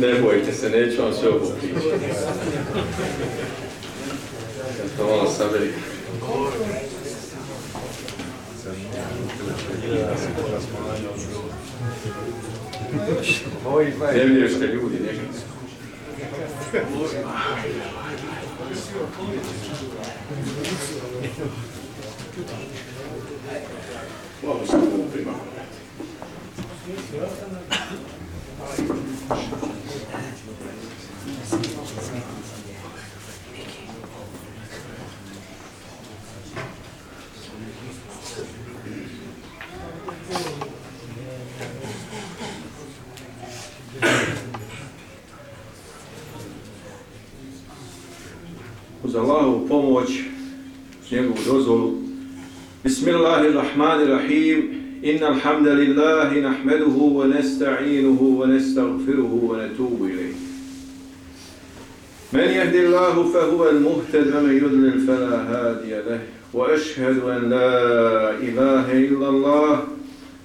Ne bojte se, neću vam sve ovo pričati. To malo saberi. Ne vidiš te ljudi, ne vjerujete. Hvala što uz Allahovu pomoć, uz njegovu dozvolu. Bismillahirrahmanirrahim. إن الحمد لله نحمده ونستعينه ونستغفره ونتوب إليه. من يهد الله فهو المهتد ومن يذلل فلا هادي له. وأشهد أن لا إله إلا الله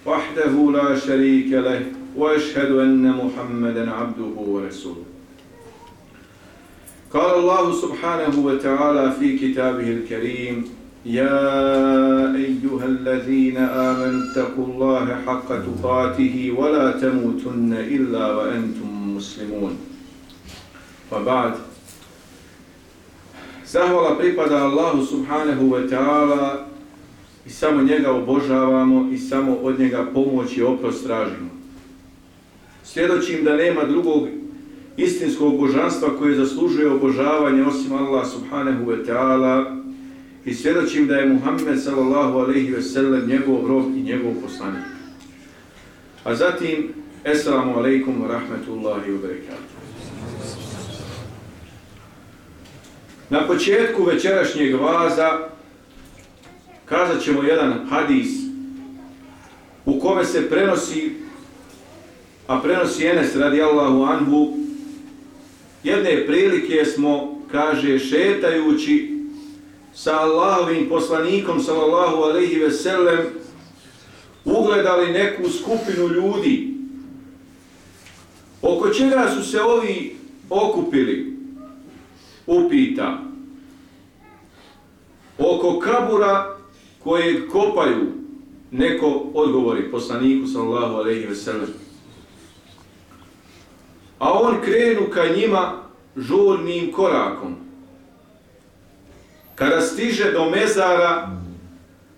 وحده لا شريك له وأشهد أن محمدا عبده ورسوله. قال الله سبحانه وتعالى في كتابه الكريم يا أيها الذين آمنوا اتقوا الله حق تقاته ولا تموتن إلا وأنتم مسلمون وبعد Zahvala pripada Allahu subhanahu wa ta'ala i samo njega obožavamo i samo od njega pomoć i oprost tražimo. Svjedočim da nema drugog istinskog božanstva koje zaslužuje obožavanje osim Allah subhanahu wa ta'ala i svjedočim da je Muhammed sallallahu alaihi ve sellem njegov rob i njegov poslanik. A zatim, Assalamu alaikum wa rahmetullahi wa barakatuh. Na početku večerašnjeg vaza kazat ćemo jedan hadis u kome se prenosi a prenosi Enes radijallahu anhu jedne prilike smo, kaže, šetajući sa Allahovim poslanikom, sallallahu alejhi ve sellem, ugledali neku skupinu ljudi. Oko čega su se ovi okupili? Upita. Oko kabura koje kopaju, neko odgovori poslaniku, sallallahu alejhi ve sellem a on krenu ka njima žurnim korakom. Kada stiže do mezara,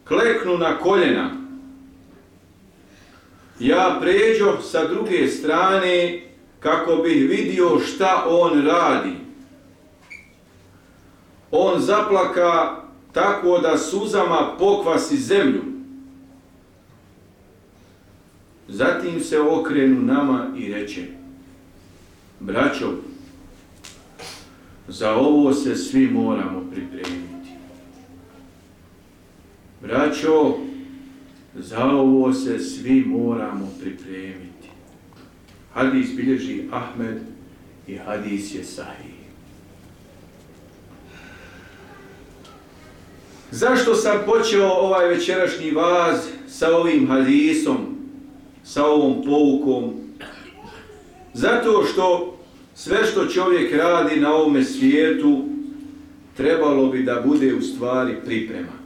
kleknu na koljena. Ja pređo sa druge strane kako bih vidio šta on radi. On zaplaka tako da suzama pokvasi zemlju. Zatim se okrenu nama i reče Braćo, za ovo se svi moramo pripremiti. Braćo, za ovo se svi moramo pripremiti. Hadis bilježi Ahmed i hadis je sahih. Zašto sam počeo ovaj večerašnji vaz sa ovim hadisom, sa ovom poukom? Zato što sve što čovjek radi na ovome svijetu trebalo bi da bude u stvari priprema.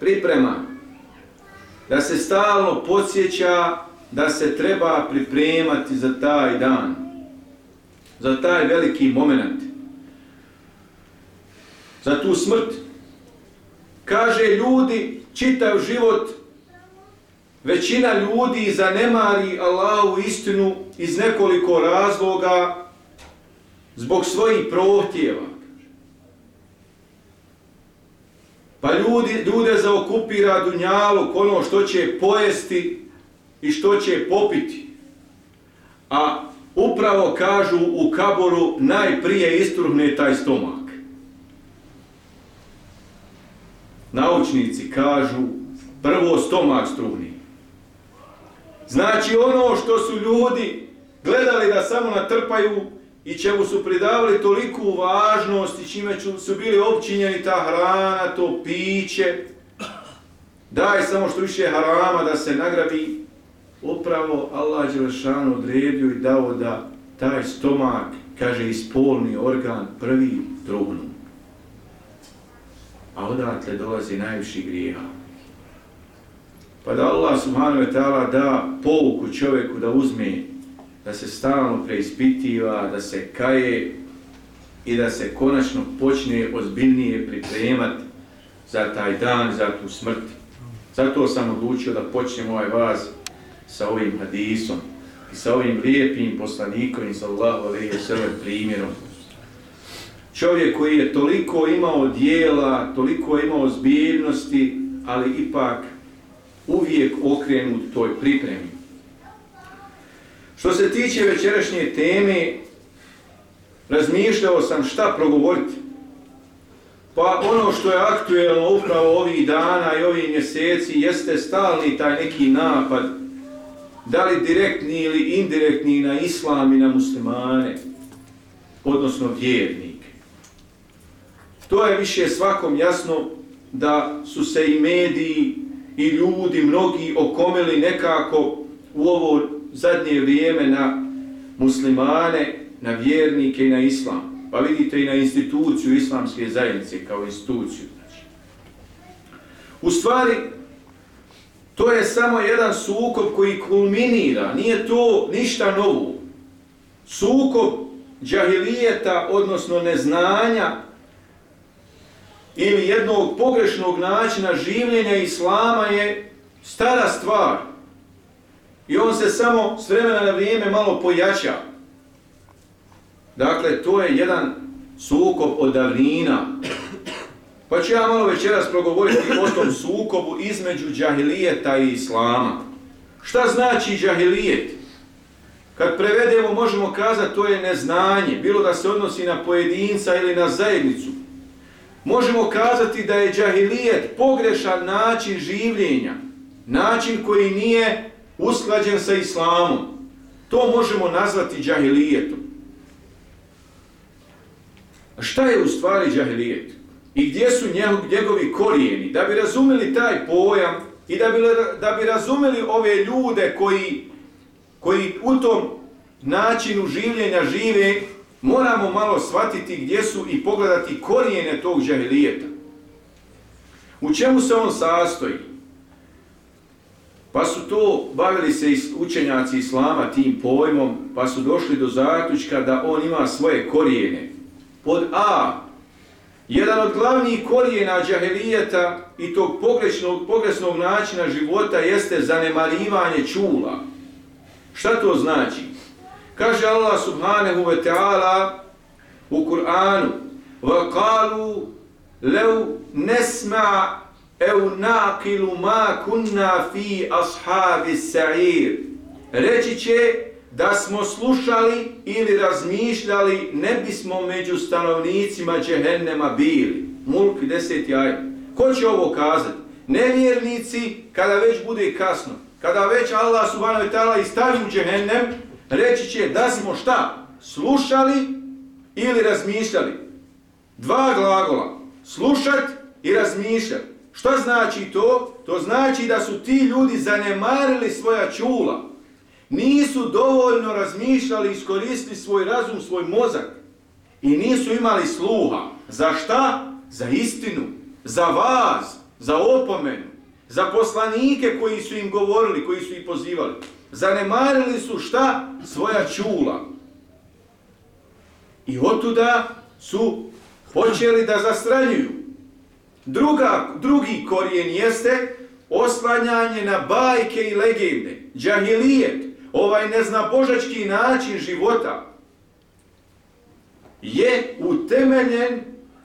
Priprema. Da se stalno podsjeća da se treba pripremati za taj dan. Za taj veliki moment. Za tu smrt. Kaže ljudi, čitav život Većina ljudi zanemari Allahu istinu iz nekoliko razloga zbog svojih prohtjeva. Pa ljudi, ljude zaokupira dunjalu ono što će pojesti i što će popiti. A upravo kažu u kaboru najprije istruhne taj stomak. Naučnici kažu prvo stomak struhni. Znači ono što su ljudi gledali da samo natrpaju i čemu su pridavali toliku važnost i čime su bili općinjeni ta hrana, to piće, daj samo što više harama da se nagrabi, upravo Allah Đelešanu odredio i dao da taj stomak, kaže, ispolni organ prvi trugnu. A odatle dolazi najviši grijeha. Pa da Allah subhanahu wa ta'ala da pouku čovjeku da uzme, da se stalno preispitiva, da se kaje i da se konačno počne ozbiljnije pripremati za taj dan, za tu smrt. Zato sam odlučio da počnem ovaj vaz sa ovim hadisom i sa ovim lijepim poslanikom i sallahu alaihi sallam primjerom. Čovjek koji je toliko imao dijela, toliko imao zbiljnosti, ali ipak uvijek okrenut toj pripremi. Što se tiče večerašnje teme, razmišljao sam šta progovoriti. Pa ono što je aktuelno upravo ovih dana i ovih mjeseci jeste stalni taj neki napad, da li direktni ili indirektni na islam i na muslimane, odnosno vjernike. To je više svakom jasno da su se i mediji i ljudi, mnogi okomili nekako u ovo zadnje vrijeme na muslimane, na vjernike i na islam. Pa vidite i na instituciju islamske zajednice kao instituciju. Znači. U stvari, to je samo jedan sukob koji kulminira, nije to ništa novo. Sukob džahilijeta, odnosno neznanja, ili jednog pogrešnog načina življenja islama je stara stvar. I on se samo s vremena na vrijeme malo pojača. Dakle, to je jedan sukob od davnina. Pa ću ja malo večeras progovoriti o tom sukobu između džahilijeta i islama. Šta znači džahilijet? Kad prevedemo, možemo kazati, to je neznanje, bilo da se odnosi na pojedinca ili na zajednicu možemo kazati da je džahilijet pogrešan način življenja, način koji nije usklađen sa islamom. To možemo nazvati džahilijetom. A šta je u stvari džahilijet? I gdje su njegovi korijeni? Da bi razumeli taj pojam i da bi, da bi razumeli ove ljude koji, koji u tom načinu življenja žive, moramo malo shvatiti gdje su i pogledati korijene tog džahilijeta. U čemu se on sastoji? Pa su to bavili se učenjaci islama tim pojmom, pa su došli do zaključka da on ima svoje korijene. Pod A, jedan od glavnih korijena džahilijeta i tog pogrešnog, pogrešnog načina života jeste zanemarivanje čula. Šta to znači? Kaže Allah subhanahu wa ta'ala u Kur'anu وَقَالُوا لَوْ نَسْمَعْ Eu naqilu ma kunna fi ashabi sa'ir. Reći će da smo slušali ili razmišljali ne bismo među stanovnicima džehennema bili. Mulk 10. aj. Ko će ovo kazati? Nevjernici kada već bude kasno. Kada već Allah subhanahu wa ta'ala istavi u džehennem, reći će da smo šta? Slušali ili razmišljali. Dva glagola. Slušat i razmišljati. Šta znači to? To znači da su ti ljudi zanemarili svoja čula. Nisu dovoljno razmišljali, iskoristili svoj razum, svoj mozak. I nisu imali sluha. Za šta? Za istinu. Za vas. Za opomenu. Za poslanike koji su im govorili, koji su ih pozivali zanemarili su šta? Svoja čula. I otuda su počeli da zastranjuju. Druga, drugi korijen jeste oslanjanje na bajke i legende. Džahilijet, ovaj neznabožački način života, je utemeljen,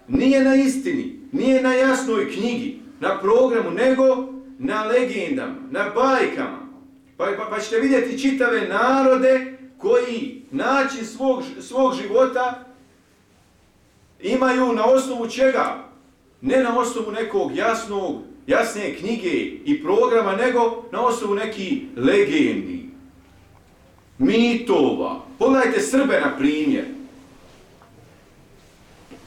nije na istini, nije na jasnoj knjigi, na programu, nego na legendama, na bajkama. Pa, pa, pa ćete vidjeti čitave narode koji način svog, svog života imaju na osnovu čega? Ne na osnovu nekog jasnog, jasne knjige i programa, nego na osnovu neki legendi, mitova. Pogledajte Srbe na primjer.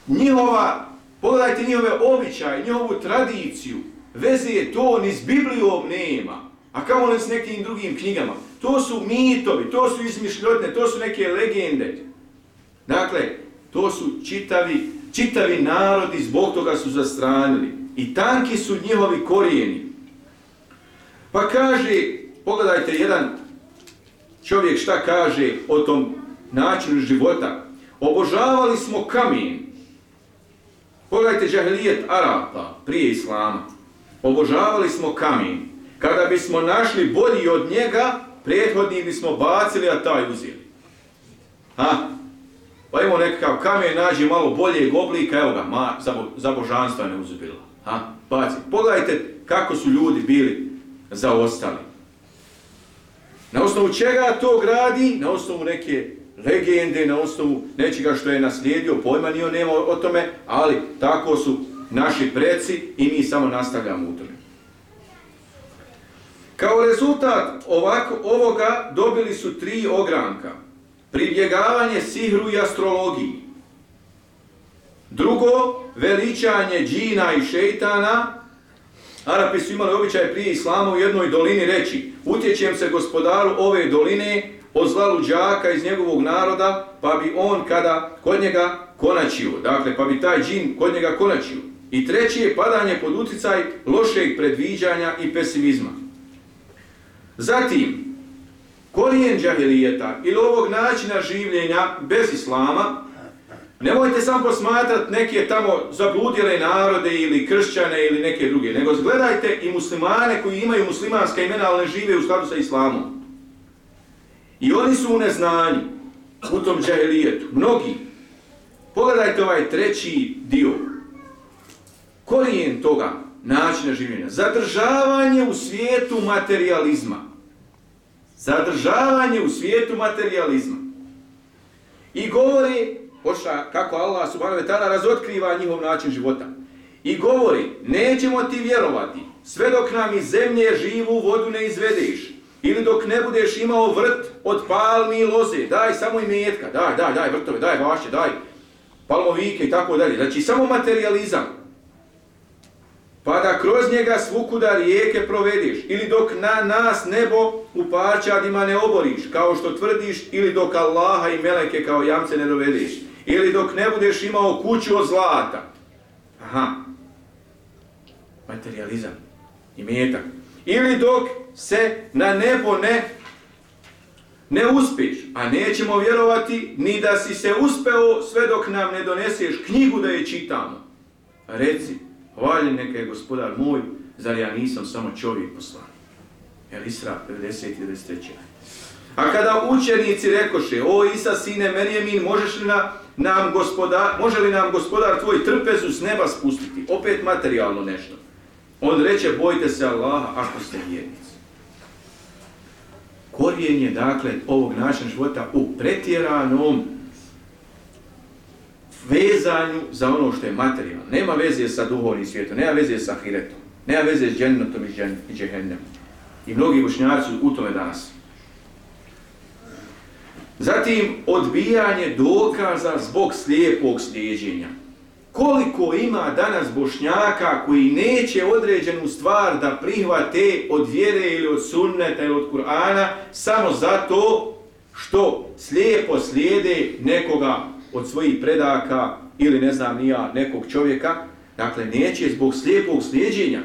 Njihova, pogledajte njihove običaje, njihovu tradiciju, veze je to ni s Biblijom nema. A kao li s nekim drugim knjigama? To su mitovi, to su izmišljotne, to su neke legende. Dakle, to su čitavi, čitavi narodi, zbog toga su zastranili. I tanki su njihovi korijeni. Pa kaže, pogledajte jedan čovjek šta kaže o tom načinu života. Obožavali smo kamen. Pogledajte džahilijet Arapa prije Islama. Obožavali smo kamen. Kada bismo našli bolji od njega, prethodni bismo bacili, a taj uzeli. Ha? Pa imamo nekakav kamen, nađi malo boljeg oblika, evo ga, ma, za, bo, za božanstva ne uzubila. Ha? Baci. Pogledajte kako su ljudi bili zaostali. Na osnovu čega to gradi? Na osnovu neke legende, na osnovu nečega što je naslijedio, pojma nije nema o tome, ali tako su naši preci i mi samo nastavljamo u tome. Kao rezultat ovako, ovoga dobili su tri ogranka. Pribjegavanje sihru i astrologiji. Drugo, veličanje džina i šeitana. Arapi su imali običaj prije islama u jednoj dolini reći utječem se gospodaru ove doline od zla luđaka iz njegovog naroda, pa bi on kada kod njega konačio. Dakle, pa bi taj džin kod njega konačio. I treći je padanje pod uticaj lošeg predviđanja i pesimizma. Zatim, korijen džahilijeta ili ovog načina življenja bez islama, nemojte samo posmatrati neke tamo zabludjele narode ili kršćane ili neke druge, nego zgledajte i muslimane koji imaju muslimanska imena, ali ne žive u skladu sa islamom. I oni su u neznanju u tom džahilijetu, mnogi. Pogledajte ovaj treći dio. Korijen toga načina življenja. Zadržavanje u svijetu materializma zadržavanje u svijetu materializma. I govori, pošla, kako Allah subhanahu wa ta'ala razotkriva njihov način života. I govori, nećemo ti vjerovati, sve dok nam iz zemlje živu vodu ne izvedeš, ili dok ne budeš imao vrt od palmi i loze, daj samo imetka, daj, daj, daj vrtove, daj vaše, daj palmovike i tako dalje. Znači, samo materializam kroz njega svukuda rijeke provediš, ili dok na nas nebo u parčadima ne oboriš, kao što tvrdiš, ili dok Allaha i Meleke kao jamce ne dovediš, ili dok ne budeš imao kuću od zlata. Aha. Materializam. I metak. Ili dok se na nebo ne ne uspiš, a nećemo vjerovati ni da si se uspeo sve dok nam ne doneseš knjigu da je čitamo. Reci, Hvaljen neka je gospodar moj, zar ja nisam samo čovjek poslan. El Isra 50 i 93. A kada učenici rekoše, o Isa sine Merjemin, možeš li na, nam gospodar, može li nam gospodar tvoj trpezu s neba spustiti? Opet materijalno nešto. On reče, bojte se Allaha ako ste vjernici. Korijen je, dakle, ovog načina života u pretjeranom vezanju za ono što je materijalno. Nema veze sa duhovnim svijetom, nema veze sa hiretom, nema veze s džennetom i, džen, i džehennem. I mnogi bošnjarci u tome danas. Zatim, odbijanje dokaza zbog slijepog slijedženja. Koliko ima danas bošnjaka koji neće određenu stvar da prihvate od vjere ili od sunneta ili od Kur'ana samo zato što slijepo slijede nekoga od svojih predaka ili ne znam nija nekog čovjeka, dakle neće zbog slijepog slijedženja,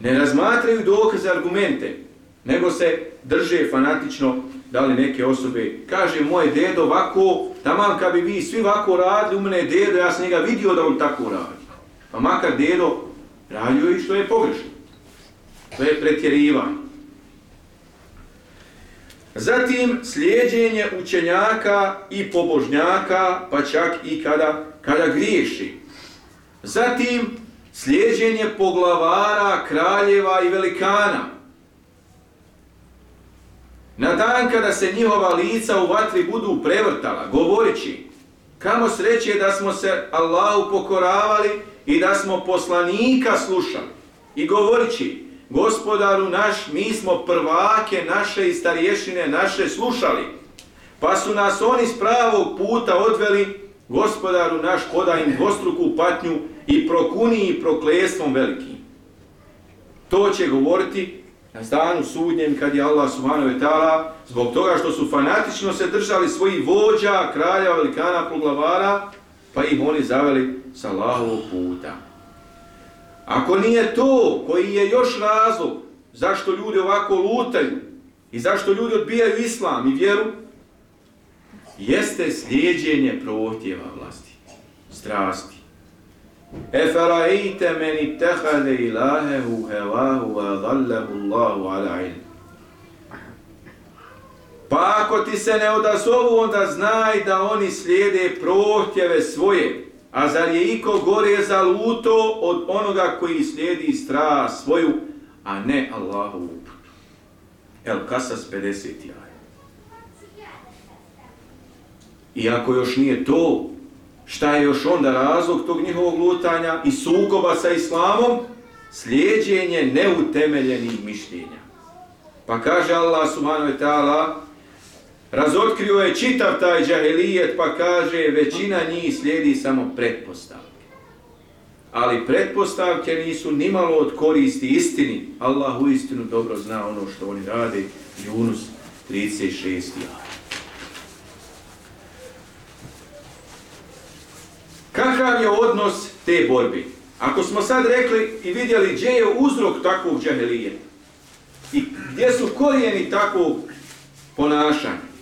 ne razmatraju dokaze argumente, nego se drže fanatično da li neke osobe, kaže moje dedo ovako, tamam kad bi vi svi ovako radili, u mene je dedo, ja sam njega vidio da on tako radi. Pa makar dedo radio i što je pogrešno. To je pretjerivanje. Zatim slijedjenje učenjaka i pobožnjaka, pa čak i kada, kada griješi. Zatim slijedjenje poglavara, kraljeva i velikana. Na dan kada se njihova lica u vatri budu prevrtala, govoreći kamo sreće da smo se Allahu pokoravali i da smo poslanika slušali. I govoreći gospodaru naš, mi smo prvake naše i starješine naše slušali, pa su nas oni s pravog puta odveli, gospodaru naš, koda im dvostruku patnju i prokuni i proklestvom velikim. To će govoriti na danu sudnjem kad je Allah subhanahu wa ta'ala zbog toga što su fanatično se držali svojih vođa, kralja, velikana, proglavara, pa ih oni zaveli sa Allahovog puta. Ako nije to koji je još razlog zašto ljudi ovako lutaju i zašto ljudi odbijaju islam i vjeru, jeste slijedjenje prohtjeva vlasti, strasti. Efaraite meni tehade ilahehu hevahu wa dhallahu Allahu ala ilm. Pa ako ti se ne odazovu, onda znaj da oni slijede prohtjeve svoje. A zar je iko gore za luto od onoga koji slijedi strast svoju, a ne Allahovu uputu. El Kasas 50. aj. Iako još nije to, šta je još onda razlog tog njihovog lutanja i sukoba sa islamom? Slijedjenje neutemeljenih mišljenja. Pa kaže Allah subhanahu wa ta'ala, razotkrio je čitav taj džahelijet, pa kaže većina njih slijedi samo pretpostavke. Ali pretpostavke nisu nimalo od koristi istini. Allah u istinu dobro zna ono što oni rade. Junus 36. Kakav je odnos te borbe? Ako smo sad rekli i vidjeli gdje je uzrok takvog džahelijeta i gdje su korijeni takvog ponašanja,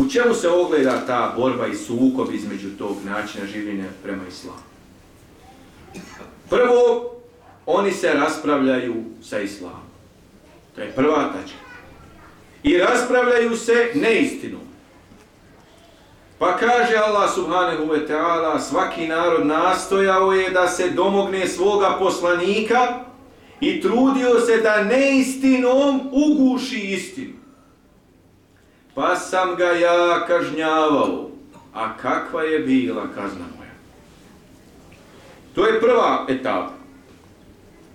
u čemu se ogleda ta borba i sukob između tog načina življenja prema islamu? Prvo, oni se raspravljaju sa islamom. To je prva tačka. I raspravljaju se neistinom. Pa kaže Allah subhanahu wa ta'ala, svaki narod nastojao je da se domogne svoga poslanika i trudio se da neistinom uguši istinu. Pa sam ga ja kažnjavao, a kakva je bila kazna moja? To je prva etapa.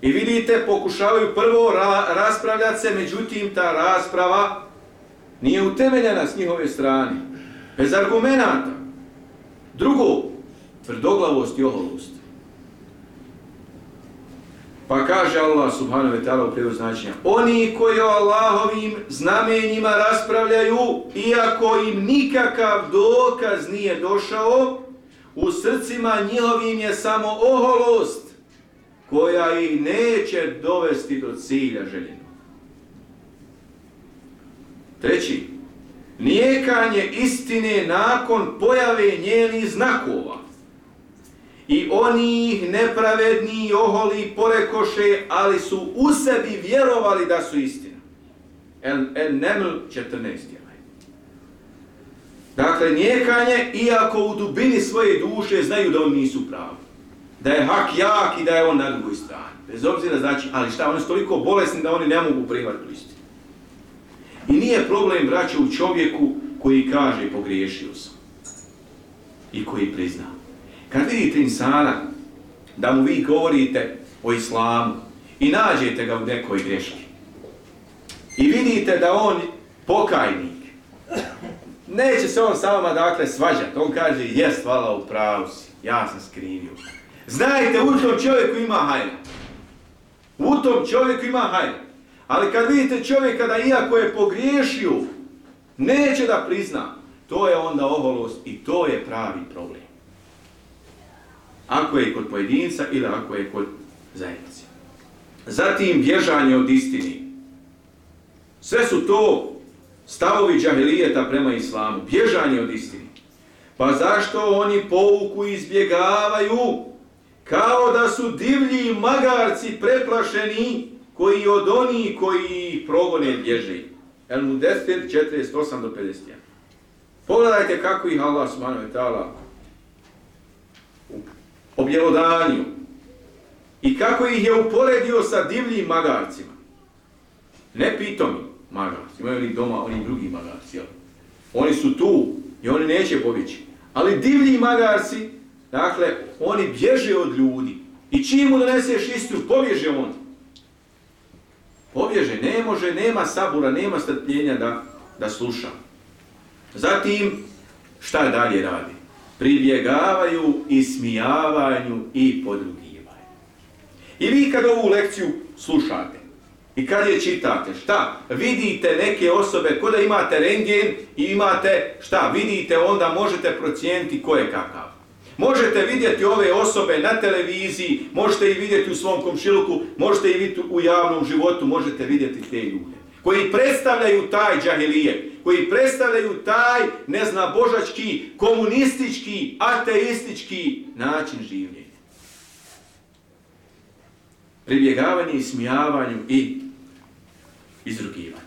I vidite, pokušavaju prvo ra raspravljati se, međutim ta rasprava nije utemeljena s njihove strane bez argumenta. Drugo, tvrdoglavost i oholost. Pa kaže Allah subhanahu wa ta'ala u prijevoz značenja, oni koji o Allahovim znamenjima raspravljaju, iako im nikakav dokaz nije došao, u srcima njihovim je samo oholost, koja ih neće dovesti do cilja željenog. Treći, nijekanje istine nakon pojave njenih znakova. I oni ih nepravedni oholi porekoše, ali su u sebi vjerovali da su istina. En, en Neml 14. Dakle, njekanje, iako u dubini svoje duše znaju da oni nisu pravi. Da je hak jak i da je on na drugoj strani. Bez obzira znači, ali šta, oni su toliko bolesni da oni ne mogu primati istinu. I nije problem braća u čovjeku koji kaže pogriješio sam. I koji prizna. Kad vidite insana da mu vi govorite o islamu i nađete ga u nekoj greški i vidite da on pokajnik, neće se on sa vama dakle svađati. On kaže, jes, hvala u pravu si, ja sam skrivio. Znajte, u tom čovjeku ima hajna. U tom čovjeku ima hajna. Ali kad vidite čovjeka da iako je pogriješio, neće da prizna, to je onda oholost i to je pravi problem. Ako je kod pojedinca ili ako je kod zajednice. Zatim bježanje od istini. Sve su to stavovi džahilijeta prema islamu. Bježanje od istini. Pa zašto oni pouku izbjegavaju kao da su divlji magarci preplašeni koji od oni koji progone bježe. El Mudestir 48 do 51. Pogledajte kako ih Allah subhanahu wa ta'ala objelodanju i kako ih je uporedio sa divljim magarcima. Ne pitomi magarci, imaju li doma oni drugi magarci. Jel? Oni su tu i oni neće pobjeći. Ali divlji magarci, dakle, oni bježe od ljudi. I čim mu doneseš istinu, pobježe on pobježe, ne može, nema sabura, nema strpljenja da, da sluša. Zatim, šta dalje radi? Pribjegavaju i smijavanju i podrugivanju. I vi kad ovu lekciju slušate, I kad je čitate, šta? Vidite neke osobe, kod da imate rengen i imate, šta? Vidite, onda možete procijeniti ko je kakav. Možete vidjeti ove osobe na televiziji, možete ih vidjeti u svom komšiluku, možete ih vidjeti u javnom životu, možete vidjeti te ljude. Koji predstavljaju taj džahilije, koji predstavljaju taj, ne zna, božački, komunistički, ateistički način življenja. Pribjegavanje i smijavanju i izrugivanju.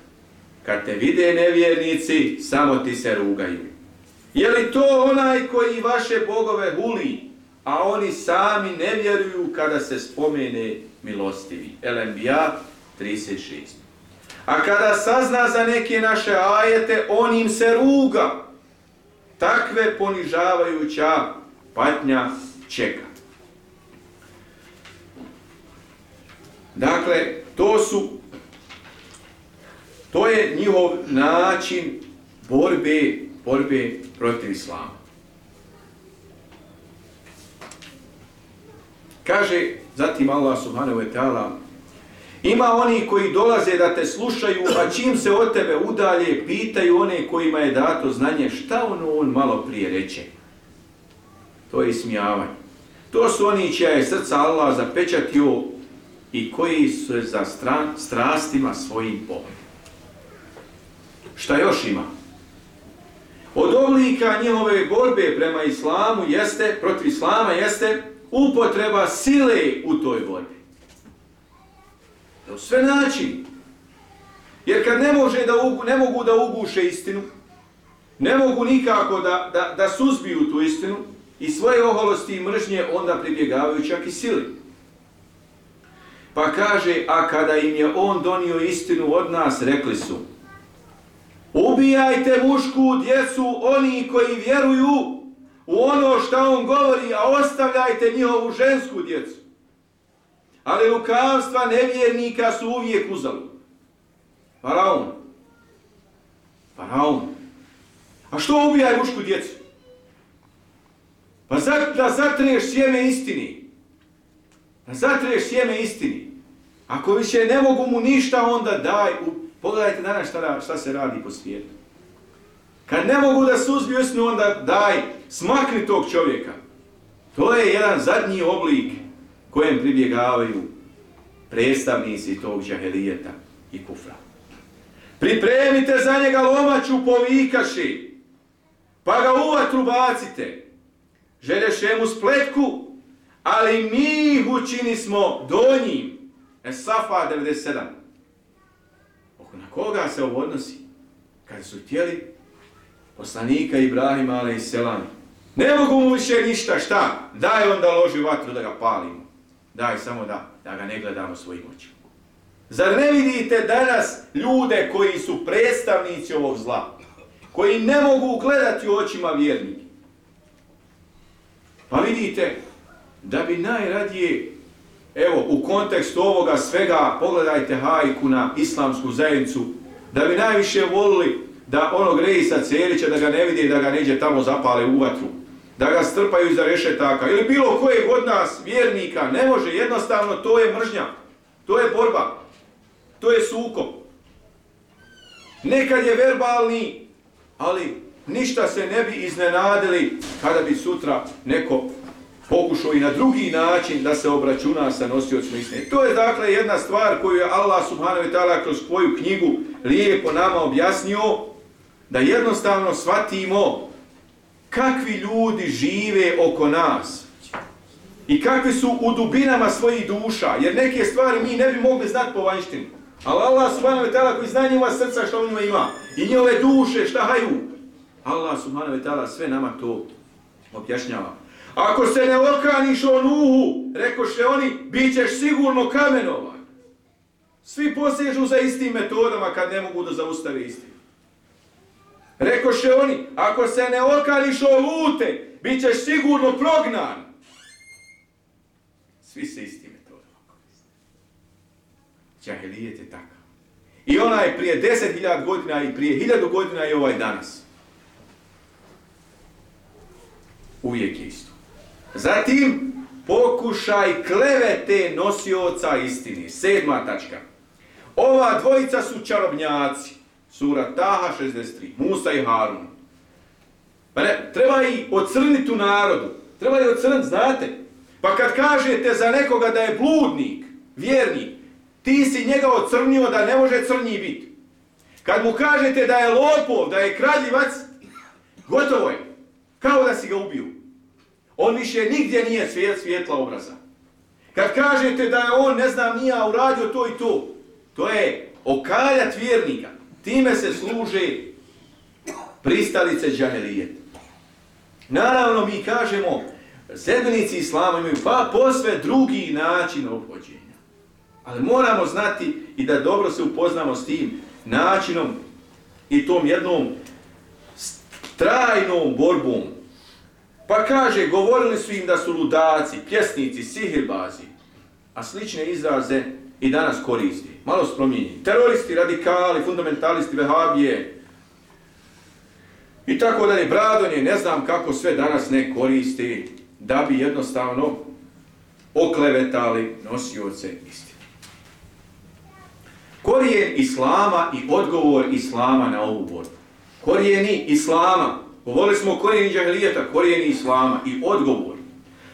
Kad te vide nevjernici, samo ti se rugaju. Je li to onaj koji vaše bogove huli, a oni sami ne vjeruju kada se spomene milostivi? LMBA 36. A kada sazna za neke naše ajete, on im se ruga. Takve ponižavajuća patnja čeka. Dakle, to su to je njihov način borbe borbe protiv islama. Kaže zatim Allah subhanahu wa ta'ala Ima oni koji dolaze da te slušaju, a čim se od tebe udalje, pitaju one kojima je dato znanje, šta ono on malo prije reče? To je ismijavanje. To su oni čija je srca Allah zapečatio i koji su za stran, strastima svojim Bogom. Šta još ima? Od oblika njihove borbe prema islamu jeste, protiv islama jeste upotreba sile u toj borbi. Na sve naći. Jer kad ne, može da ugu, ne mogu da uguše istinu, ne mogu nikako da, da, da suzbiju tu istinu i svoje oholosti i mržnje, onda pribjegavaju čak i sili. Pa kaže, a kada im je on donio istinu od nas, rekli su, ubijajte mušku djecu, oni koji vjeruju u ono što on govori, a ostavljajte njihovu žensku djecu. Ali lukavstva nevjernika su uvijek uzalu. Faraon. Faraon. A što ubijaj mušku djecu? Pa zat, da zatreš sjeme istini. Da zatreš sjeme istini. Ako više ne mogu mu ništa, onda daj. U... Pogledajte danas šta, šta se radi po svijetu. Kad ne mogu da suzbiju istinu, onda daj. Smakni tog čovjeka. To je jedan zadnji oblik kojem pribjegavaju predstavnici tog džahelijeta i kufra. Pripremite za njega lomaču povikaši, pa ga u vatru bacite. Želješe mu spletku, ali mi ih učini smo do njim. Esafa 97. Oko Na koga se ovo odnosi? Kad su htjeli poslanika Ibrahima, ale i Selami. Ne mogu mu više ništa, šta? Daj onda loži vatru da ga palim. Daj samo da, da ga ne gledamo svojim očima. Zar ne vidite danas ljude koji su predstavnici ovog zla? Koji ne mogu gledati u očima vjernike? Pa vidite, da bi najradije, evo, u kontekstu ovoga svega, pogledajte hajku na islamsku zajednicu, da bi najviše volili da onog rejsa Cerića, da ga ne vidi, da ga neđe tamo zapale u vatru da ga strpaju iza rešetaka ili bilo kojeg od nas vjernika, ne može, jednostavno to je mržnja, to je borba, to je sukob. Nekad je verbalni, ali ništa se ne bi iznenadili kada bi sutra neko pokušao i na drugi način da se obračuna sa nosiocima istine. To je dakle jedna stvar koju je Allah subhanahu wa ta'ala kroz svoju knjigu lijepo nama objasnio, da jednostavno shvatimo kakvi ljudi žive oko nas i kakvi su u dubinama svojih duša, jer neke stvari mi ne bi mogli znati po vanjštini. Ali Allah subhanahu wa ta'ala koji zna njima srca što u njima ima i njove duše šta haju, Allah subhanahu wa ta'ala sve nama to objašnjava. Ako se ne okaniš o nuhu, rekoše oni, bit ćeš sigurno kamenovan. Svi posežu za istim metodama kad ne mogu da zaustave istinu. Rekoše oni, ako se ne okališ o lute, bit ćeš sigurno prognan. Svi se isti metodama koriste. Čahelijet je takav. I ona je prije deset hiljad godina i prije 1000 godina i ovaj danas. Uvijek je isto. Zatim, pokušaj klevete nosioca istini. Sedma tačka. ova dvojica su čarobnjaci. Sura Taha 63, Musa i Harun. Pa ne, treba i ocrniti u narodu. Treba i ocrniti, znate. Pa kad kažete za nekoga da je bludnik, vjernik, ti si njega ocrnio da ne može crnji biti. Kad mu kažete da je lopov, da je kraljivac, gotovo je. Kao da si ga ubio. On više nigdje nije svijet, svijetla obraza. Kad kažete da je on, ne znam, nije uradio to i to, to je okaljat vjernika. Time se služe pristalice džahelijet. Naravno, mi kažemo, sedbenici islama imaju pa posve drugi način obhođenja. Ali moramo znati i da dobro se upoznamo s tim načinom i tom jednom trajnom borbom. Pa kaže, govorili su im da su ludaci, pjesnici, sihirbazi, a slične izraze i danas koristi. Malo spromijenjeni. Teroristi, radikali, fundamentalisti, vehabije. I tako da bradonje, ne znam kako sve danas ne koristi, da bi jednostavno oklevetali nosioce istine. Korijen Islama i odgovor Islama na ovu borbu. Korijeni Islama, govorili smo o korijeni džahilijeta, korijeni Islama i odgovor.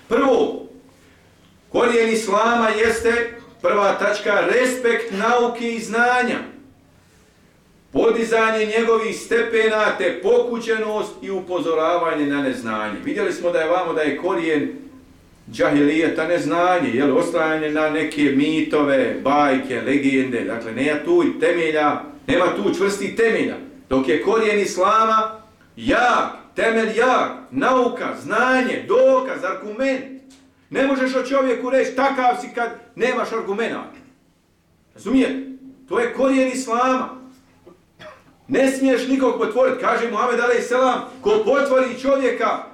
Prvo, korijen Islama jeste prva tačka, respekt nauke i znanja. Podizanje njegovih stepena te pokućenost i upozoravanje na neznanje. Vidjeli smo da je vamo da je korijen džahilijeta neznanje, jel, ostajanje na neke mitove, bajke, legende, dakle, nema tu temelja, nema tu čvrsti temelja. Dok je korijen islama jak, temelj jak, nauka, znanje, dokaz, argument. Ne možeš o čovjeku reći takav si kad nemaš argumenta. Razumijete? To je korijen islama. Ne smiješ nikog potvoriti. Kaže Muhammed A.S. Ko potvori čovjeka,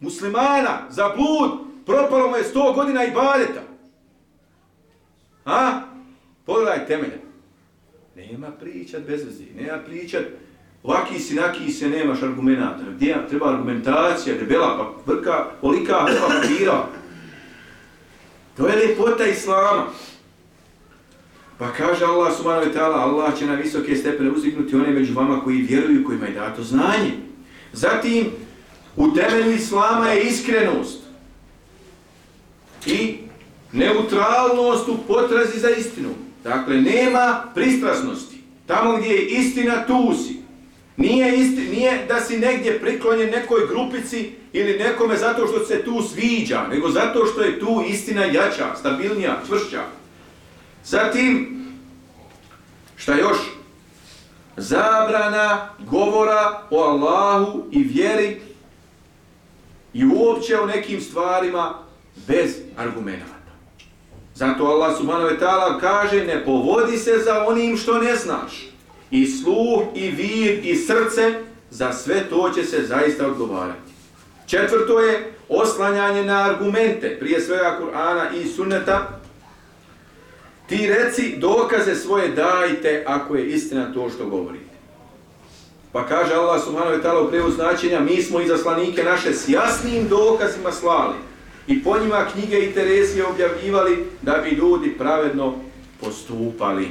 muslimana, za blud, propalo mu je sto godina i badeta. A? Pogledaj temelje. Nema pričat bez vezi, nema pričat laki si, naki se, nemaš argumenta. Gdje treba argumentacija, debela, pa vrka, olika hrpa papira. To je lepota Islama. Pa kaže Allah subhanahu wa ta'ala, Allah će na visoke stepene uzdignuti one među vama koji vjeruju, kojima je dato znanje. Zatim, u temelju Islama je iskrenost i neutralnost u potrazi za istinu. Dakle, nema pristrasnosti. Tamo gdje je istina, tu si. Nije, isti, nije da si negdje priklonjen nekoj grupici ili nekome zato što se tu sviđa, nego zato što je tu istina jača, stabilnija, čvršća. Zatim, šta još? Zabrana govora o Allahu i vjeri i uopće o nekim stvarima bez argumenta. Zato Allah subhanahu wa ta'ala kaže ne povodi se za onim što ne znaš. I sluh, i vir, i srce, za sve to će se zaista odgovarati. Četvrto je oslanjanje na argumente, prije svega Kur'ana i Sunneta. Ti reci dokaze svoje dajte ako je istina to što govorite. Pa kaže Allah subhanahu wa ta'ala u prijevu značenja, mi smo izaslanike naše s jasnim dokazima slali i po njima knjige i Teresije objavljivali da bi ljudi pravedno postupali.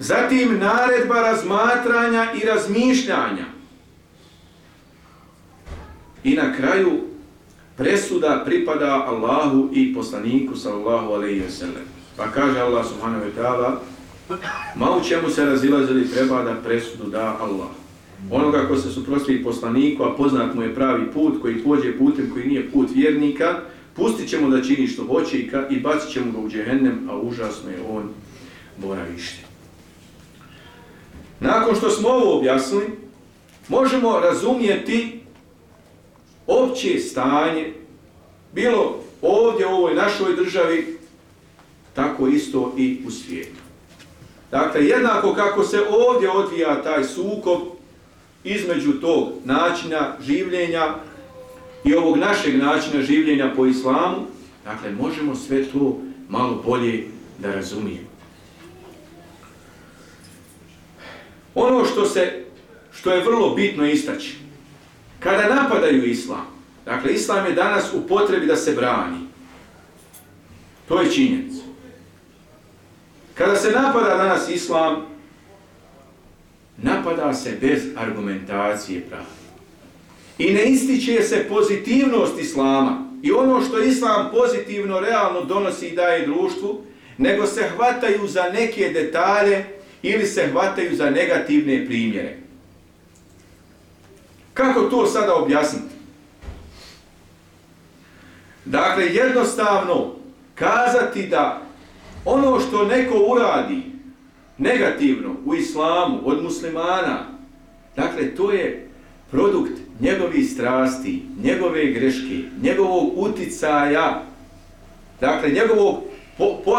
Zatim naredba razmatranja i razmišljanja. I na kraju presuda pripada Allahu i poslaniku sallallahu alejhi ve sellem. Pa kaže Allah subhanahu wa ta'ala ma u čemu se razilazili treba da presudu da Allah. Onoga ko se suprosti poslaniku, a poznat mu je pravi put koji pođe putem koji nije put vjernika, pustit ćemo da čini što hoće i, ka, i bacit ćemo ga u džehennem, a užasno je on boravište. Nakon što smo ovo objasnili, možemo razumijeti opće stanje, bilo ovdje u ovoj našoj državi, tako isto i u svijetu. Dakle, jednako kako se ovdje odvija taj sukob između tog načina življenja i ovog našeg načina življenja po islamu, dakle, možemo sve to malo bolje da razumijemo. Ono što se što je vrlo bitno istaći, kada napadaju islam, dakle, islam je danas u potrebi da se brani. To je činjenica. Kada se napada danas islam, napada se bez argumentacije pravi. I ne ističe se pozitivnost islama i ono što islam pozitivno, realno donosi i daje društvu, nego se hvataju za neke detalje ili se hvataju za negativne primjere. Kako to sada objasniti? Dakle, jednostavno kazati da ono što neko uradi negativno u islamu od muslimana, dakle, to je produkt njegovih strasti, njegove greške, njegovog uticaja, dakle, njegovog, po, po,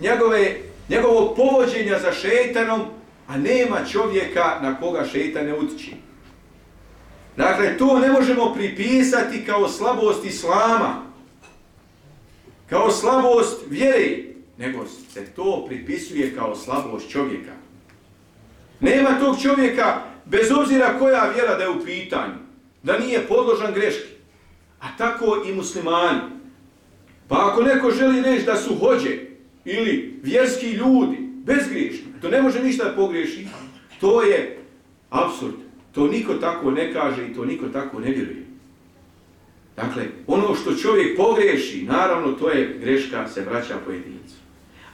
njegove, njegovog povođenja za šeitanom, a nema čovjeka na koga šeitan ne utiči. Dakle, to ne možemo pripisati kao slabost islama, kao slabost vjere, nego se to pripisuje kao slabost čovjeka. Nema tog čovjeka, bez obzira koja vjera da je u pitanju, da nije podložan greški. A tako i muslimani. Pa ako neko želi reći da su hođe ili vjerski ljudi, bezgriješni, to ne može ništa da pogriješi, to je absurd. To niko tako ne kaže i to niko tako ne vjeruje. Dakle, ono što čovjek pogriješi, naravno to je greška, se vraća pojedincu.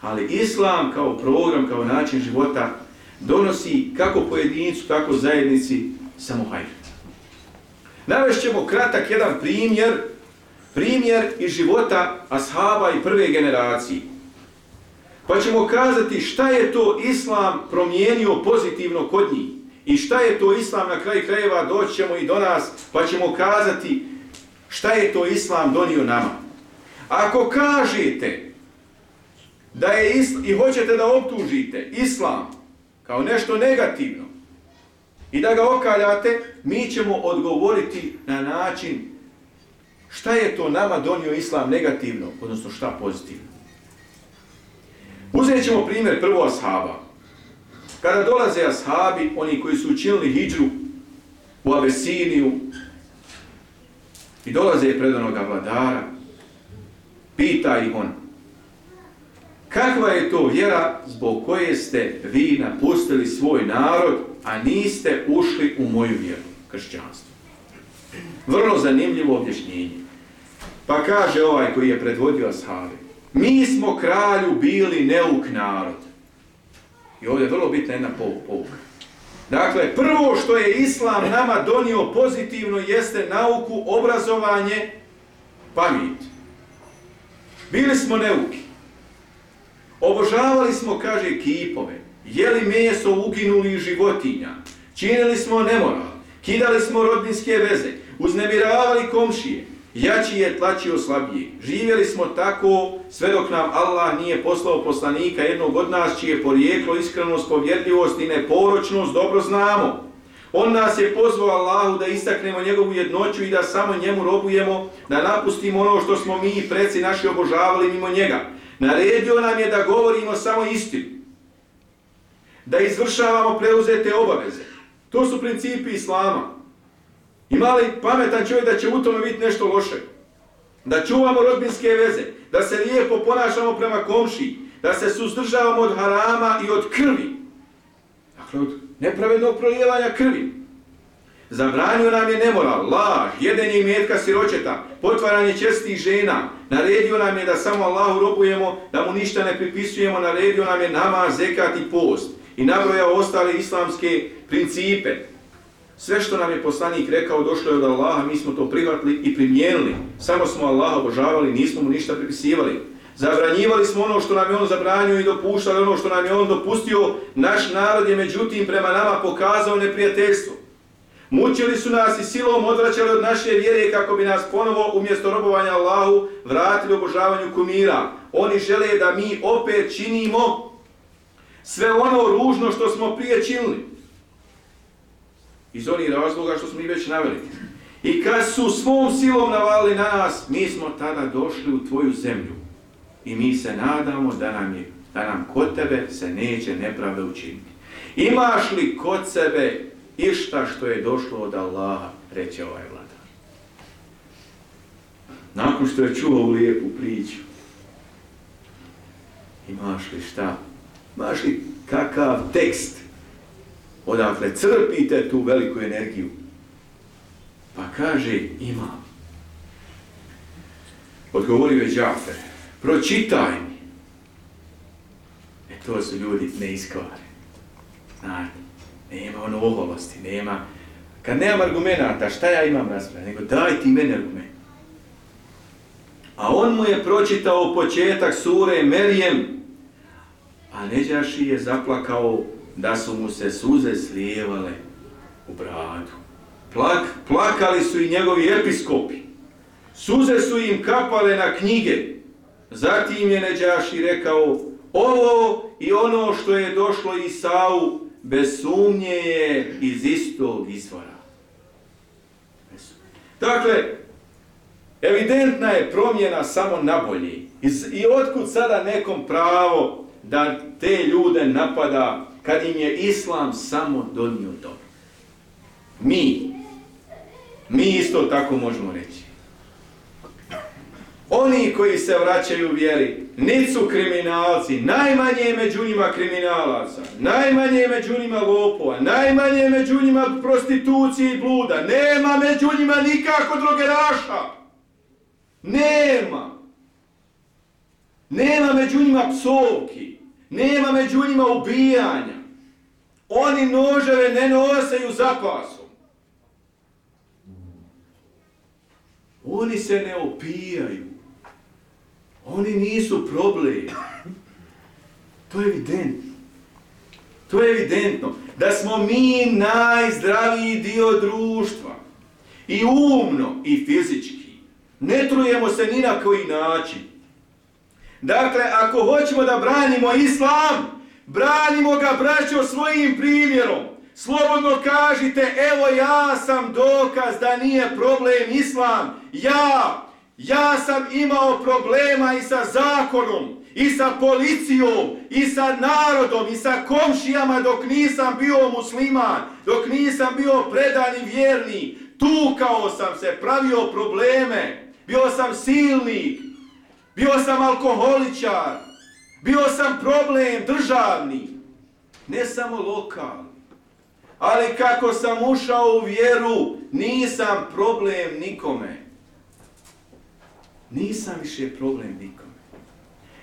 Ali islam kao program, kao način života, donosi kako pojedincu, tako zajednici samo hajde. Navešćemo kratak jedan primjer, primjer iz života ashaba i prve generacije. Pa ćemo kazati šta je to islam promijenio pozitivno kod njih i šta je to islam na kraj krajeva doćemo i do nas pa ćemo kazati šta je to islam donio nama. Ako kažete da je islam, i hoćete da optužite islam kao nešto negativno i da ga okaljate, mi ćemo odgovoriti na način šta je to nama donio islam negativno, odnosno šta pozitivno. Uzet ćemo primjer prvo ashaba. Kada dolaze ashabi, oni koji su učinili hijđru u Abesiniju i dolaze pred onoga vladara, pita ih on, kakva je to vjera zbog koje ste vi napustili svoj narod, a niste ušli u moju vjeru, kršćanstvo. Vrlo zanimljivo objašnjenje. Pa kaže ovaj koji je predvodio ashabi, mi smo kralju bili neuk narod. I ovdje je vrlo bitna jedna pouka. Dakle, prvo što je Islam nama donio pozitivno jeste nauku, obrazovanje, pamet. Bili smo neuki. Obožavali smo, kaže, kipove. Jeli meso uginuli životinja. Činili smo nemoral. Kidali smo rodinske veze. Uznemiravali komšije. Jači je tlačio slabije. Živjeli smo tako sve dok nam Allah nije poslao poslanika jednog od nas čije porijeklo, iskrenost, povjerljivost i neporočnost dobro znamo. On nas je pozvao Allahu da istaknemo njegovu jednoću i da samo njemu robujemo, da napustimo ono što smo mi i preci naši obožavali mimo njega. Naredio nam je da govorimo samo istinu. Da izvršavamo preuzete obaveze. To su principi Islama. Ima li pametan čovjek da će u tome biti nešto loše? Da čuvamo rodbinske veze, da se lijepo ponašamo prema komši, da se suzdržavamo od harama i od krvi. Dakle, od nepravednog prolijevanja krvi. Zabranio nam je nemoral, laž, jedenje i metka siročeta, potvaranje čestih žena. Naredio nam je da samo Allahu robujemo, da mu ništa ne pripisujemo. Naredio nam je namaz, zekat i post. I nabrojao ostale islamske principe. Sve što nam je poslanik rekao došlo je od Allaha, mi smo to prihvatili i primijenili. Samo smo Allaha obožavali, nismo mu ništa pripisivali. Zabranjivali smo ono što nam je on zabranio i dopuštali ono što nam je on dopustio. Naš narod je međutim prema nama pokazao neprijateljstvo. Mučili su nas i silom odvraćali od naše vjere kako bi nas ponovo umjesto robovanja Allahu vratili obožavanju kumira. Oni žele da mi opet činimo sve ono ružno što smo prije činili iz onih razloga što smo mi već naveli. I kad su svom silom navali na nas, mi smo tada došli u tvoju zemlju. I mi se nadamo da nam, je, da nam kod tebe se neće nepravda učiniti. Imaš li kod sebe išta što je došlo od Allaha, reće ovaj vladar. Nakon što je čuo u lijepu priču, Imaš li šta? Imaš li kakav tekst? Odakle crpite tu veliku energiju? Pa kaže, imam. Odgovorio je Džafer, pročitaj mi. E to su ljudi neiskvari. Znate, nema ono oholosti, nema... Kad nemam argumenta, šta ja imam raspravljati? Nego daj ti meni argument. A on mu je pročitao početak sure Merijem, a Neđaši je zaplakao da su mu se suze slijevale u bradu. Plak, plakali su i njegovi episkopi. Suze su im kapale na knjige. Zatim je Neđaši rekao, ovo i ono što je došlo Isau, bez sumnje je iz istog izvora. Dakle, evidentna je promjena samo na bolji. I otkud sada nekom pravo da te ljude napada kad im je Islam samo donio dobro? Mi, mi isto tako možemo reći. Oni koji se vraćaju vjeri, nisu kriminalci, najmanje među njima kriminalaca, najmanje među njima lopova, najmanje među njima prostitucije i bluda, nema među njima nikako drogeraša. Nema. Nema među njima psovki, nema među njima ubijanja. Oni noževe ne nosaju zapasom. Oni se ne opijaju. Oni nisu problem. To je evidentno. To je evidentno. Da smo mi najzdraviji dio društva. I umno, i fizički. Ne trujemo se ni na koji način. Dakle, ako hoćemo da branimo islam, branimo ga, braćo, svojim primjerom. Slobodno kažite, evo ja sam dokaz da nije problem islam. Ja, Ja sam imao problema i sa zakonom, i sa policijom, i sa narodom, i sa komšijama dok nisam bio musliman, dok nisam bio predani vjerni. Tukao sam se, pravio probleme, bio sam silnik, bio sam alkoholičar, bio sam problem državni, ne samo lokalni. Ali kako sam ušao u vjeru, nisam problem nikome nisam više problem nikome.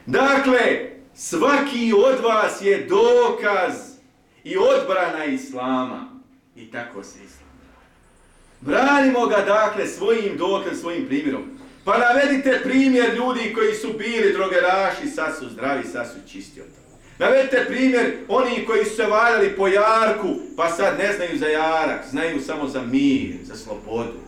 Dakle, svaki od vas je dokaz i odbrana Islama. I tako se Islam Branimo ga, dakle, svojim dokazom, svojim primjerom. Pa navedite primjer ljudi koji su bili drogeraši, sad su zdravi, sad su čisti od toga. Navedite primjer oni koji su se valjali po jarku, pa sad ne znaju za jarak, znaju samo za mir, za slobodu.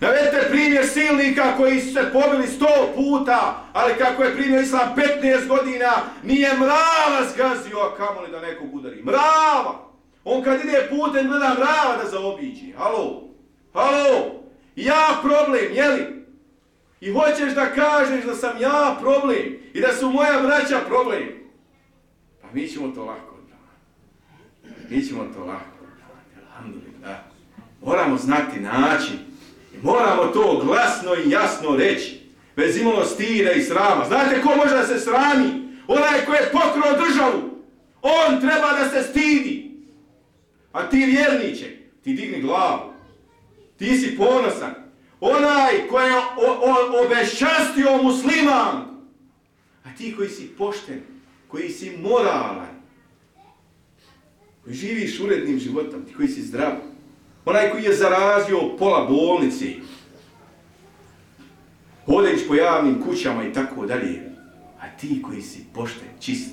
Navedite primjer silnika koji su se pobili sto puta, ali kako je primio Islam 15 godina, nije mrava zgazio, a kamo li da nekog udari? Mrava! On kad ide putem gleda mrava da zaobiđi. Halo? Halo? Ja problem, jeli? I hoćeš da kažeš da sam ja problem i da su moja braća problem? Pa mi ćemo to lako odbraniti. Mi ćemo to lako odbraniti. Alhamdulillah. Moramo znati način Moramo to glasno i jasno reći. Bez imalo stira i srama. Znate ko može da se srami? Onaj ko je pokrao državu. On treba da se stidi. A ti vjerniće, ti digni glavu. Ti si ponosan. Onaj ko je obešastio musliman. A ti koji si pošten, koji si moralan, koji živiš urednim životom, ti koji si zdrav, Onaj koji je zarazio pola bolnici, hodeć po javnim kućama i tako dalje, a ti koji si pošten, čist,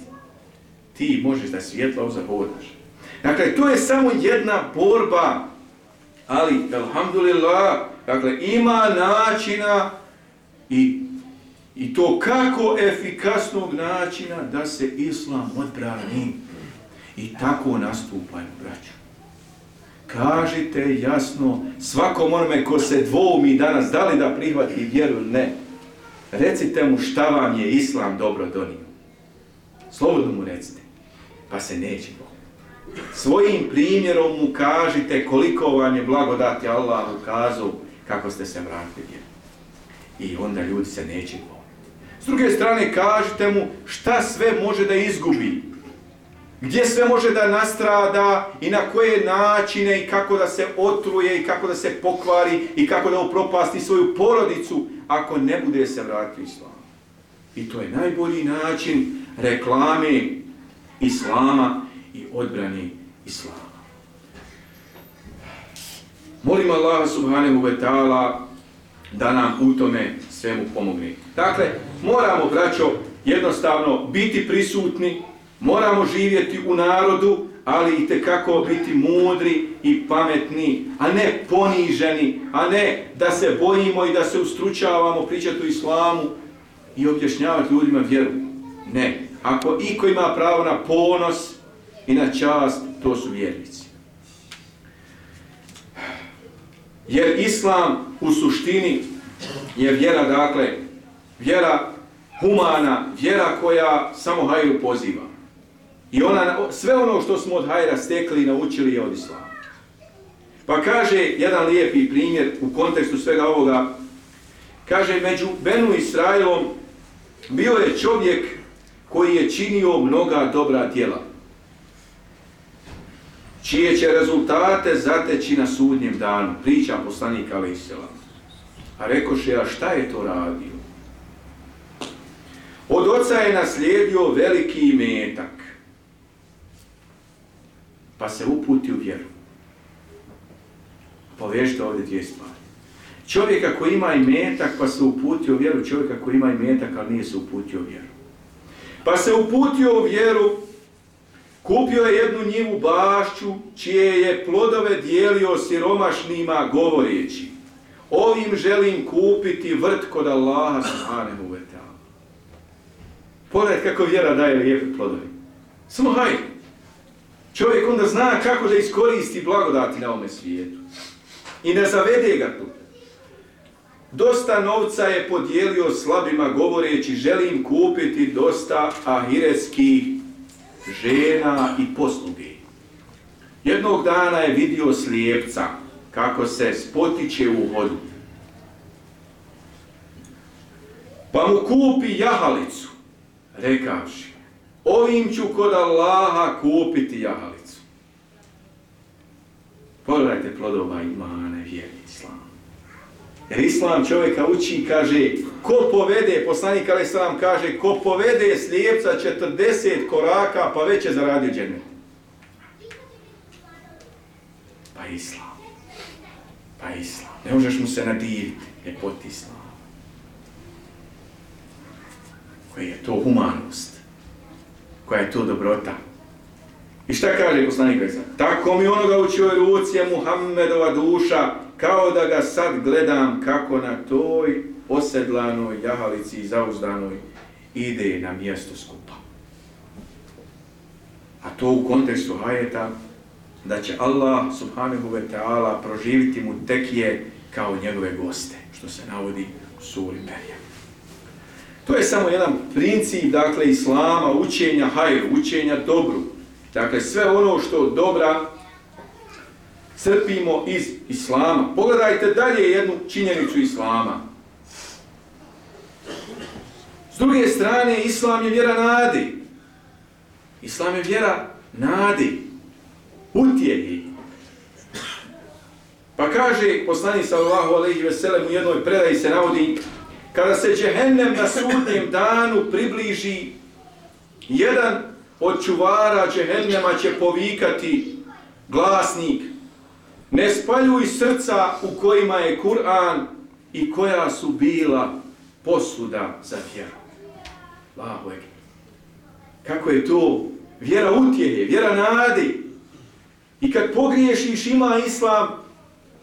ti možeš da svjetlo ozahodaš. Dakle, to je samo jedna borba, ali, alhamdulillah, dakle, ima načina i, i to kako efikasnog načina da se islam odbrani. I tako nastupajmo, braću. Kažite jasno svakom onome ko se dvoumi danas, da li da prihvati vjeru ne. Recite mu šta vam je Islam dobro donio. Slobodno mu recite. Pa se neće Bog. Svojim primjerom mu kažite koliko vam je blagodati Allah ukazao kako ste se vratili vjeru. I onda ljudi se neće Bog. S druge strane, kažite mu šta sve može da izgubi. Gdje sve može da nastrada i na koje načine i kako da se otruje i kako da se pokvari i kako da upropasti svoju porodicu ako ne bude se vratio islam. I to je najbolji način reklame islama i odbrani islama. Molim Allah subhanahu wa ta'ala da nam u tome svemu pomogne. Dakle, moramo, braćo, jednostavno biti prisutni, moramo živjeti u narodu, ali i kako biti mudri i pametni, a ne poniženi, a ne da se bojimo i da se ustručavamo pričati u islamu i objašnjavati ljudima vjeru. Ne. Ako iko ima pravo na ponos i na čast, to su vjernici. Jer islam u suštini je vjera, dakle, vjera humana, vjera koja samo hajru poziva. I ona, sve ono što smo od hajra stekli i naučili je od islama. Pa kaže jedan lijepi primjer u kontekstu svega ovoga, kaže među Benu Israilom bio je čovjek koji je činio mnoga dobra djela, čije će rezultate zateći na sudnjem danu, priča poslanika Alisela. A rekoše, a šta je to radio? Od oca je naslijedio veliki imetak, pa se uputi u vjeru. Povežite ovdje dvije stvari. Čovjeka koji ima imetak, pa se uputio u vjeru, čovjeka koji ima imetak, ali nije se uputio u vjeru. Pa se uputio u vjeru, kupio je jednu njivu bašću, čije je plodove dijelio siromašnima govoreći. Ovim želim kupiti vrt kod Allaha subhanahu wa ta'ala. Pogledaj kako vjera daje lijepe plodove. Samo hajde. Čovjek onda zna kako da iskoristi blagodati na ovome svijetu. I ne zavede ga tu. Dosta novca je podijelio slabima govoreći želim kupiti dosta ahiretskih žena i posluge. Jednog dana je vidio slijepca kako se spotiče u vodu. Pa mu kupi jahalicu, rekavši, ovim ću kod Allaha kupiti jahalicu. Pogledajte plodova imane vjeri islam. Jer islam čovjeka uči i kaže, ko povede, poslanik Ali Islam kaže, ko povede slijepca 40 koraka, pa već je zaradio džene. Pa islam. Pa islam. Ne možeš mu se nadiviti, je pot islam. Koja je to humanost? Koja je to dobrota? I šta kaže poslanik Ali Tako mi onoga u je ruci je Muhammedova duša, kao da ga sad gledam kako na toj osedlanoj jahalici i zauzdanoj ide na mjesto skupa. A to u kontekstu hajeta da će Allah subhanahu wa ta'ala proživiti mu tekije kao njegove goste, što se navodi u suri Merija. To je samo jedan princip, dakle, islama, učenja hajru, učenja dobru. Dakle, sve ono što dobra crpimo iz islama. Pogledajte dalje jednu činjenicu islama. S druge strane, islam je vjera nadi. Islam je vjera nadi. Utjehi. Pa kaže poslani sallahu alaihi veselem u jednoj predaji se navodi kada se džehennem na sudnjem danu približi jedan od čuvara džehennema će povikati glasnik ne spaljuj srca u kojima je Kur'an i koja su bila posuda za vjeru. Allahu Kako je to vjera utjeje, vjera nadi. I kad pogriješiš ima islam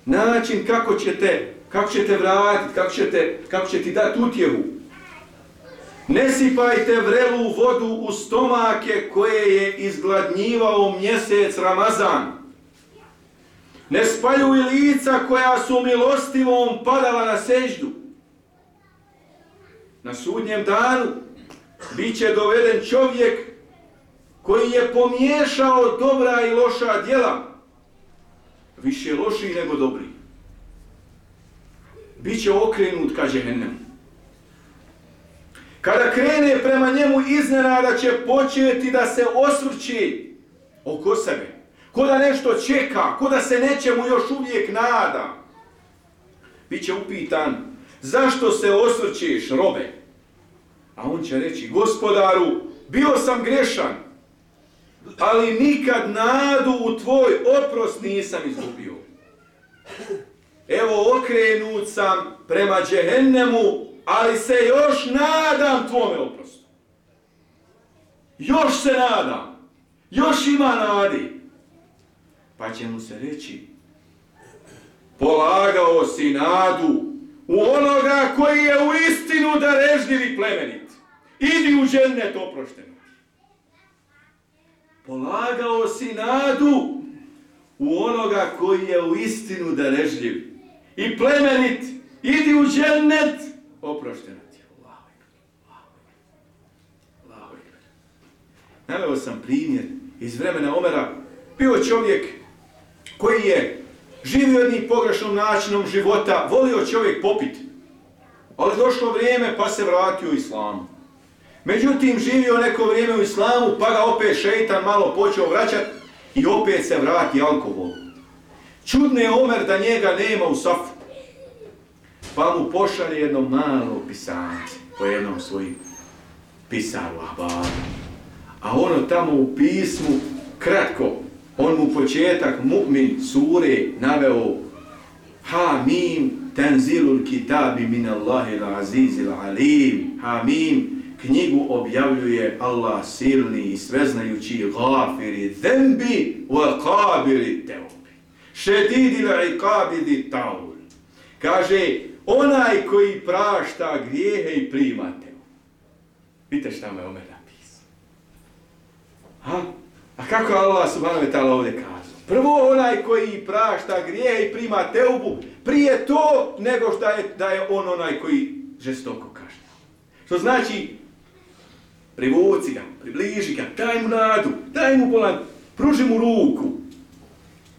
način kako ćete, kako ćete vratiti, kako ćete, kako će ti dati utjehu. Ne sipajte vrelu vodu u stomake koje je izgladnjivao mjesec Ramazan. Ne spaljuj lica koja su milostivom padala na seždu. Na sudnjem danu bit će doveden čovjek koji je pomiješao dobra i loša djela. Više loši nego dobri. Biće okrenut ka džehennemu. Kada krene prema njemu iznenada će početi da se osvrći oko sebe. Ko da nešto čeka, ko da se nečemu još uvijek nada. Biće upitan, zašto se osvrćeš, robe? A on će reći, gospodaru, bio sam grešan, ali nikad nadu u tvoj oprost nisam izgubio. Evo okrenut sam prema džehennemu, ali se još nadam tvome oprostu. Još se nadam. Još ima nadi. Pa će mu se reći, polagao si nadu u onoga koji je u istinu i plemenit. Idi u džennet oprošteno. Polagao si nadu u onoga koji je u istinu darežljiv i plemenit. Idi u džennet oprošteno ti. Naveo sam primjer iz vremena Omera. Bio čovjek koji je živio jednim pogrešnom načinom života, volio čovjek popit. Ali došlo vrijeme pa se vratio u islamu. Međutim, živio neko vrijeme u islamu, pa ga opet šeitan malo počeo vraćati i opet se vrati alkohol. Čudno je Omer da njega nema u safu. Pa mu pošalje jedno malo pisance po jednom svojim pisaru Ahbaru. A ono tamo u pismu, kratko, on mu početak mu'min sure naveo Ha mim tenzilul kitabi min Allahi l'azizil alim Ha mim knjigu objavljuje Allah silni i sveznajući gafiri zembi wa kabiri teobi. Šedidi l'aikabidi taul. Kaže, onaj koji prašta grijehe i prima teo. Vidite šta me ome napisao. Ha? A kako Allah subhanahu wa ta'ala ovdje kaže? Prvo onaj koji prašta grije i prima teubu, prije to nego što je, da je on onaj koji žestoko kaže. Što znači, privuci ga, približi ga, daj mu nadu, daj mu bolan, pruži mu ruku.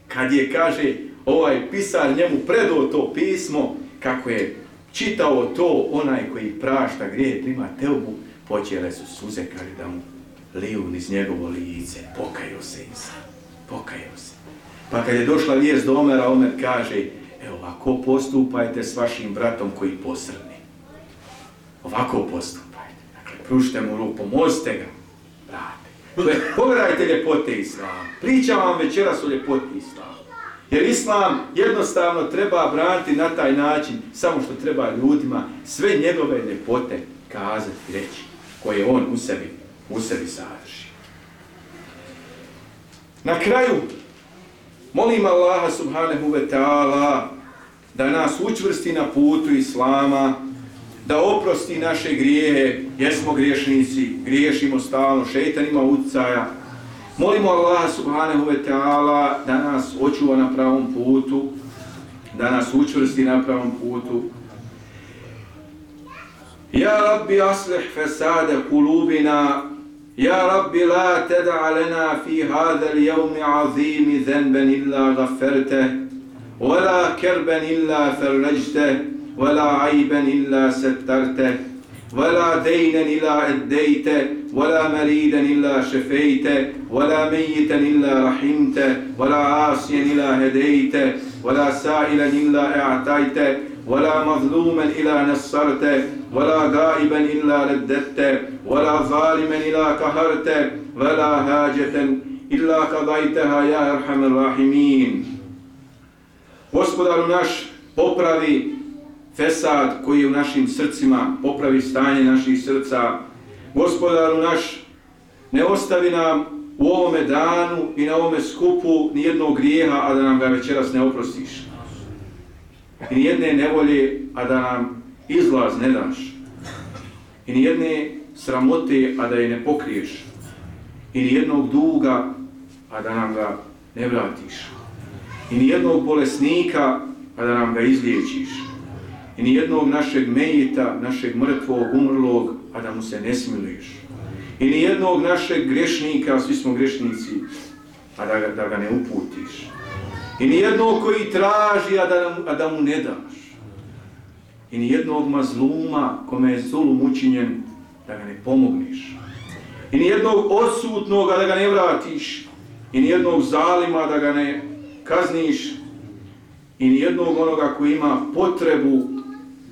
Kad je, kaže, ovaj pisar njemu predao to pismo, kako je čitao to onaj koji prašta grijehe, prima teubu, počele su suze, kaže da mu liju niz njegovo lice, pokajao se Isa, pokajao se. Pa kad je došla vijest do Omera, Omer kaže, evo ovako postupajte s vašim bratom koji posrni. Ovako postupajte. Dakle, pružite mu ruku, pomozite ga, brate. Pogledajte ljepote Islama. Pričam vam večeras o ljepoti Islama. Jer Islam jednostavno treba braniti na taj način, samo što treba ljudima sve njegove ljepote kazati reći, koje on u sebi u sebi sadrži. Na kraju, molim Allaha subhanahu wa ta'ala da nas učvrsti na putu Islama, da oprosti naše grijehe, jesmo griješnici, griješimo stalno, šeitan ima utcaja. Molimo Allaha subhanahu wa ta'ala da nas očuva na pravom putu, da nas učvrsti na pravom putu. Ja rabbi aslih fesade kulubina يا رب لا تدع لنا في هذا اليوم عظيم ذنبا إلا غفرته ولا كربا إلا فرجته ولا عيبا إلا سترته ولا دينا إلا أديته ولا مريدا إلا شفيته ولا ميتا إلا رحمته ولا عاصيا إلا هديته ولا سائلا إلا أعطيته ولا مظلوما إلا نصرته ولا غائبا إلا رددته ولا ظالما إلا قهرته ولا هاجة إلا قضيتها يا أرحم الراحمين Gospodaru naš, popravi fesad koji je u našim srcima, popravi stanje naših srca. Gospodaru naš, ne ostavi nam u ovome danu i na ovome skupu nijednog grijeha, a da nam ga večeras ne oprostiš i nijedne nevolje, a da nam izlaz ne daš. I nijedne sramote, a da je ne pokriješ. I nijednog duga, a da nam ga ne vratiš. I nijednog bolesnika, a da nam ga izliječiš. I nijednog našeg mejita, našeg mrtvog, umrlog, a da mu se ne smiliš. I nijednog našeg grešnika, svi smo grešnici, a da ga, da ga ne uputiš. I nijednog koji traži, a da, a da mu ne daš. I nijednog mazluma kome je zulum učinjen, da ga ne pomogneš. I nijednog odsutnog da ga ne vratiš. I nijednog zalima da ga ne kazniš. I nijednog onoga koji ima potrebu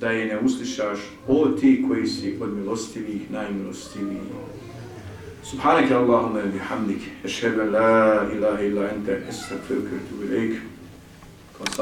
da je ne uslišaš o ti koji si od milostivih najmilostiviji. Subhanak Allahumma bihamdik, ashhadu an la ilaha illa anta, astaghfiruka wa atubu ilaik.